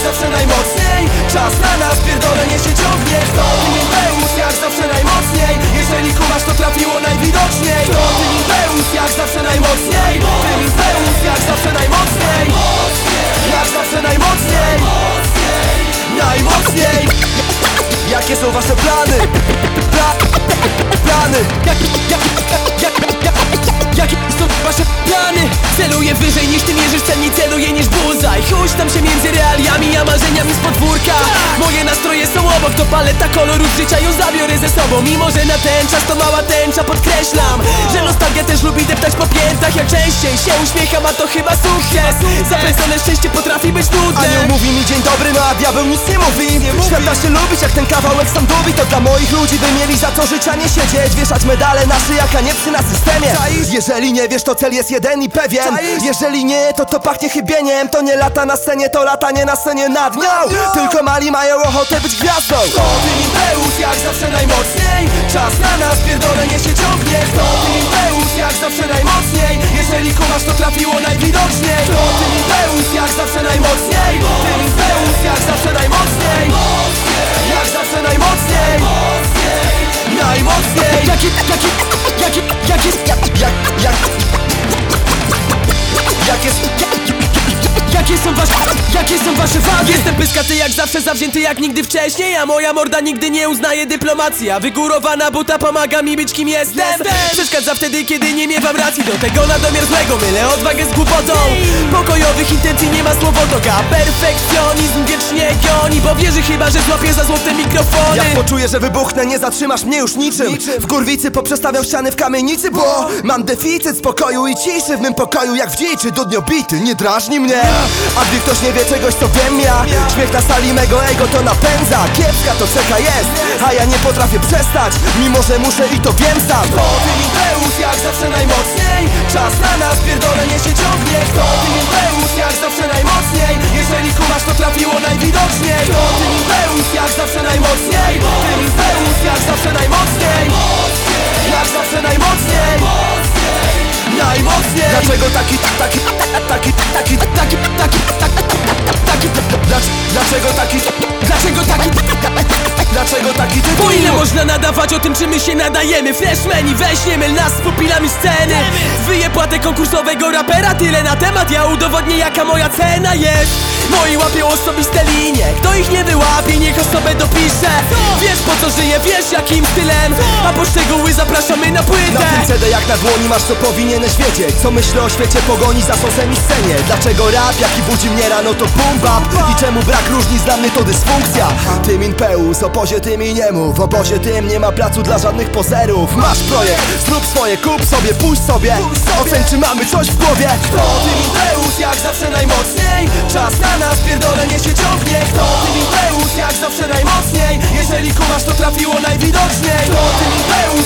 zawsze najmocniej. Czas na nas, pierdolenie się ciągnie. Tym Impeus jak zawsze najmocniej. Jeżeli kumasz to wyżej niż ty mierzysz, celniej celuję niż bullseye Chuś tam się między realiami a marzeniami z podwórka. Moje obok, to paleta kolorów życia ją zabiorę ze sobą. Mimo, że na ten czas to mała tęcza, podkreślam Że nostalgia też lubi deptać po piętach Jak częściej. Się uśmiecham, a to chyba sukces Zapędzone szczęście potrafi być nudne. Anioł mówi mi dzień dobry, no a diabeł nic nie mówi. Świat da się lubić jak ten kawałek sam dubi. To dla moich ludzi by mieli za to życia nie siedzieć. Wieszać medale na szyjach, a nie psy na systemie. Jeżeli nie wiesz to cel jest jeden i pewien. Jeżeli nie to to pachnie chybieniem. To nie lata na scenie, to latanie na scenie nad nią! Tylko mali mają ochotę być gwiazdą To tym Impeus jak zawsze najmocniej. Czas na nas, pierdolenie się ciągnie. To tym Impeus jak zawsze najmocniej. Jeżeli kumasz to trafiło najwidoczniej. To tym Impeus jak zawsze najmocniej. Tym Impeus jak zawsze najmocniej. Jak zawsze najmocniej. Najmocniej. Jakie, jakie, jakie, są wasze, jakie są wasze wady? Jestem pyskaty jak zawsze, zawzięty jak nigdy wcześniej A moja morda nigdy nie uznaje dyplomacji A wygórowana buta pomaga mi być kim jestem. Przeszkadza wtedy, kiedy nie miewam racji Do tego na domiar złego mylę odwagę z głupotą. Pokojowych intencji nie ma słowotoka Perfekcjonizm wiecznie goni Bo wierzy chyba, że złapie za złote mikrofony. Jak poczuję, że wybuchnę, nie zatrzymasz mnie już niczym. W kurwicy poprzestawiam ściany w kamienicy, bo Mam deficyt spokoju i ciszy w mym pokoju Jak w dziczy dudniobity, nie drażni mnie A gdy ktoś nie wie czegoś, co wiem ja. Śmiech na sali mego ego to napędza. Kiepska to cecha jest, a ja nie potrafię przestać. Mimo, że muszę i to wiem sam. To tym Impeus jak zawsze najmocniej? Czas na nas, pierdolenie się ciągnie. To tym Impeus jak zawsze najmocniej? Jeżeli kumasz to trafiło najwidoczniej. To tym Impeus jak zawsze najmocniej? Tym jak zawsze najmocniej Dlaczego taki, taki, taki, taki, taki, taki, taki, taki Dlaczego taki, Dlaczego taki dlaczego taki ty Po ile można nadawać o tym, czy my się nadajemy? Flashmeni, weź nas z pupilami sceny. Wyje płatę konkursowego rapera, tyle na temat. Ja udowodnię jaka moja cena jest. Moi łapią osobiste linie Kto ich nie wyłapie, niech osobę dopisze Wiesz po co żyję, wiesz jakim stylem. A poszczegóły zapraszamy na Na płytę tym CD jak na dłoni masz co powinieneś wiedzieć. Co myślę o świecie pogoni za sosem i scenie. Dlaczego rap jaki budzi mnie rano to boom bap? I czemu brak różnic dla mnie to dysfunkcja? Tym Impeus, obozie tym i nie mów. W obozie tym nie ma placu dla żadnych pozerów Masz projekt, zrób swoje, kup sobie, puść sobie. Oceń czy mamy coś w głowie. To tym Impeus jak zawsze najmocniej. Czas na nas, pierdolenie się ciągnie. To tym Impeus jak zawsze najmocniej. Jeżeli kumasz to trafiło najwidoczniej. To tym Impeus